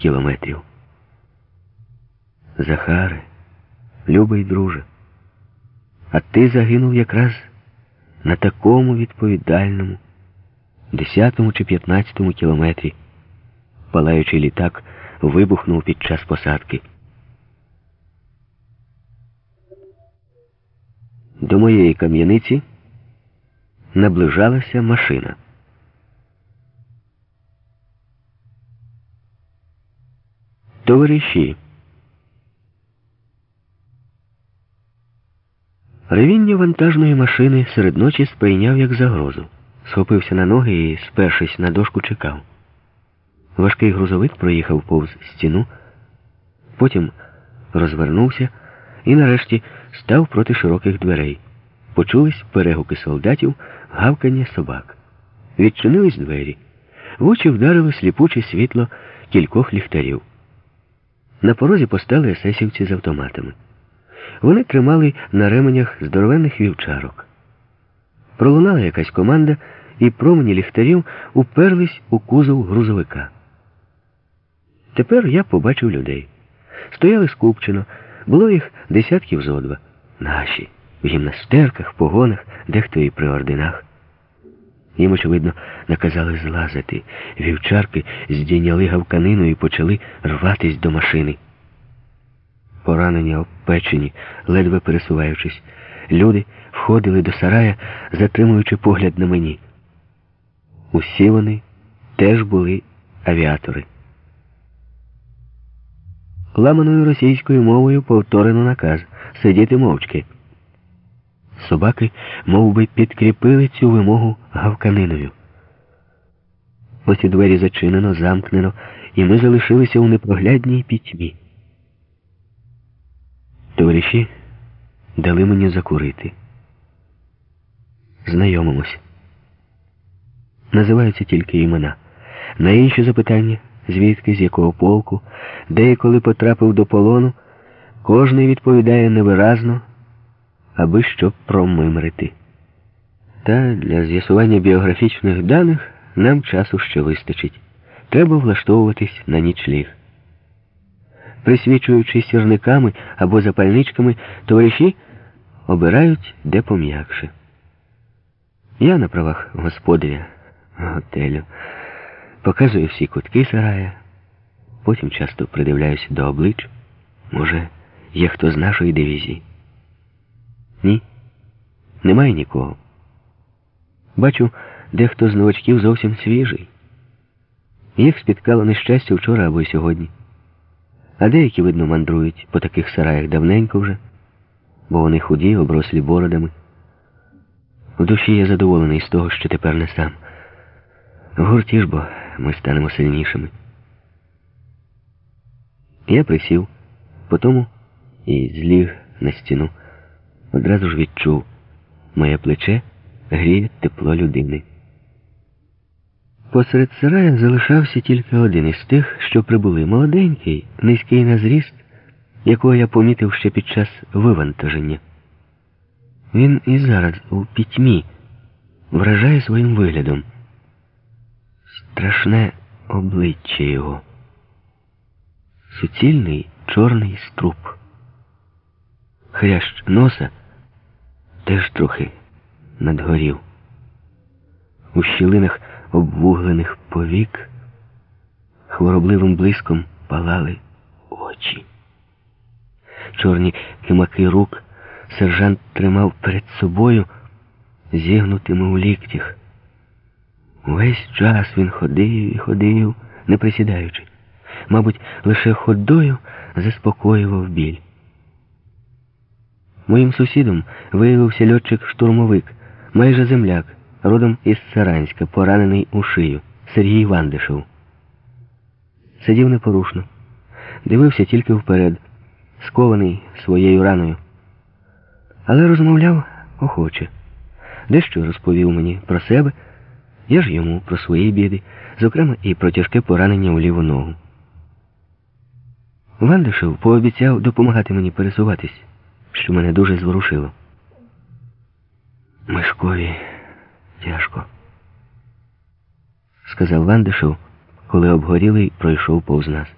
кілометрів. Захаре, любий друже, а ти загинув якраз на такому відповідальному, десятому чи п'ятнадцятому кілометрі. Палаючий літак вибухнув під час посадки. До моєї кам'яниці наближалася машина. Товариші. Ревіння вантажної машини серед ночі сприйняв як загрозу. Схопився на ноги і, спершись на дошку, чекав. Важкий грузовик проїхав повз стіну, потім розвернувся і нарешті став проти широких дверей. Почулись перегуки солдатів, гавкання собак. Відчинились двері. В очі вдарило сліпуче світло кількох ліхтарів. На порозі постали есесівці з автоматами. Вони тримали на ременях здоровенних вівчарок. Пролунала якась команда, і промені ліхтарів уперлись у кузов грузовика. Тепер я побачив людей. Стояли скупчено, було їх десятків зо два. Наші, в гімнастерках, погонах, дехто і при орденах. Їм, очевидно, наказали злазити. Вівчарки здійняли гавканину і почали рватись до машини. Поранені, обпечені, ледве пересуваючись, люди входили до сарая, затримуючи погляд на мені. Усі вони теж були авіатори. Ламаною російською мовою повторено наказ сидіти мовчки. Собаки мов би, підкріпили цю вимогу гавканиною. Ось і двері зачинено, замкнено, і ми залишилися у непроглядній пітьмі. Товариші дали мені закурити. Знайомимось. Називаються тільки імена. На інші запитання, звідки, з якого полку, де і коли потрапив до полону, кожний відповідає невиразно, аби щоб промимрити. Та для з'ясування біографічних даних нам часу ще вистачить. Треба влаштовуватись на нічліг. Присвічуючи сірниками або запальничками, товариші обирають де пом'якше. Я на правах господаря готелю показую всі кутки сарая, потім часто придивляюся до облич. Може, є хто з нашої дивізії? Ні, немає нікого. Бачу, дехто з новачків зовсім свіжий. Їх спіткало нещастя вчора або й сьогодні. А деякі, видно, мандрують по таких сараях давненько вже, бо вони худі, оброслі бородами. В душі я задоволений з того, що тепер не сам. В гурті ж бо ми станемо сильнішими. Я присів, потому і зліг на стіну. Одразу ж відчув, моє плече гріє тепло людини. Посеред сарая залишався тільки один із тих, що прибули молоденький, низький на зріст, якого я помітив ще під час вивантаження. Він і зараз у пітьмі вражає своїм виглядом. Страшне обличчя його, суцільний чорний струп, хрящ носа теж трохи надгорів. У щілинах обвуглених повік хворобливим блиском палали очі. Чорні кимаки рук сержант тримав перед собою, зігнутими у ліктях. Весь час він ходив і ходив, не присідаючи. Мабуть, лише ходою заспокоював біль. Моїм сусідом виявився льотчик-штурмовик, майже земляк, родом із Саранська, поранений у шию, Сергій Вандишев. Сидів непорушно, дивився тільки вперед, скований своєю раною. Але розмовляв охоче. Дещо розповів мені про себе, я ж йому про свої біди, зокрема і про тяжке поранення у ліву ногу. Вандишев пообіцяв допомагати мені пересуватись, що мене дуже зворушило. Мишкові тяжко, сказав Вандишев, коли обгорілий пройшов повз нас.